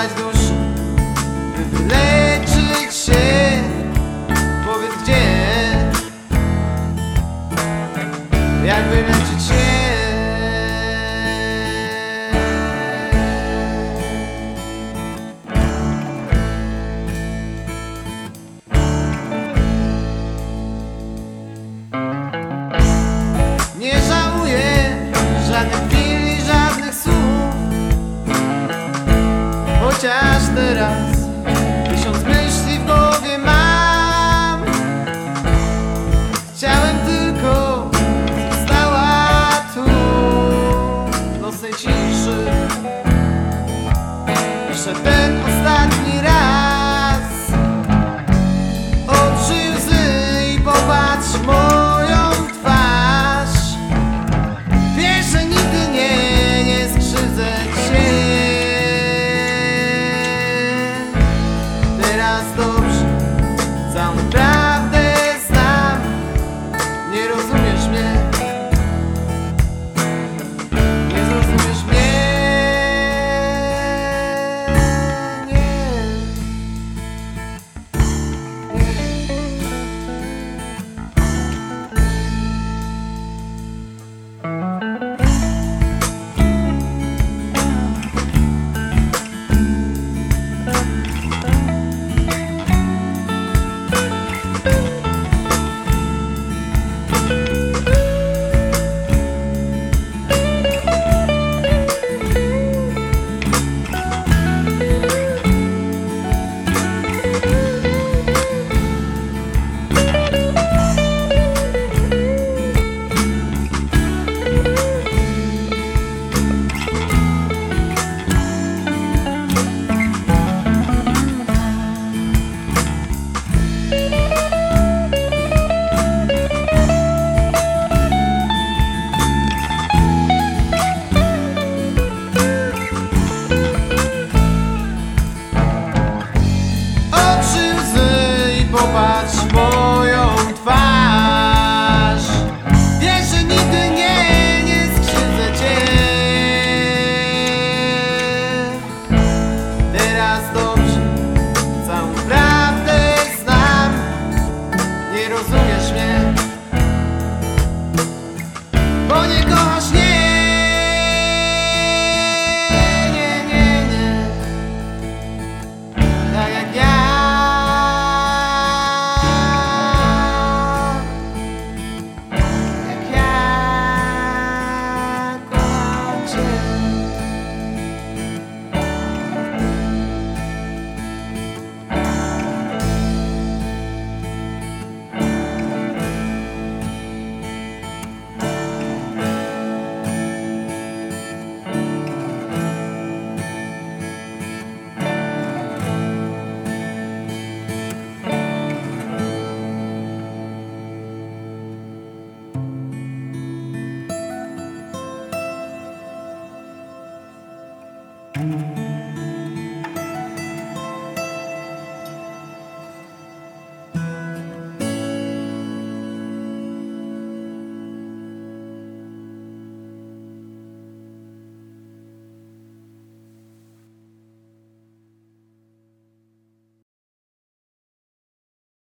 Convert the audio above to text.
atrás do jeszcze ten ostatni raz. Odżyj łzy i popatrz moją twarz. Wiesz, że nigdy nie, nie skrzywdzę cię. Teraz dobrze, całą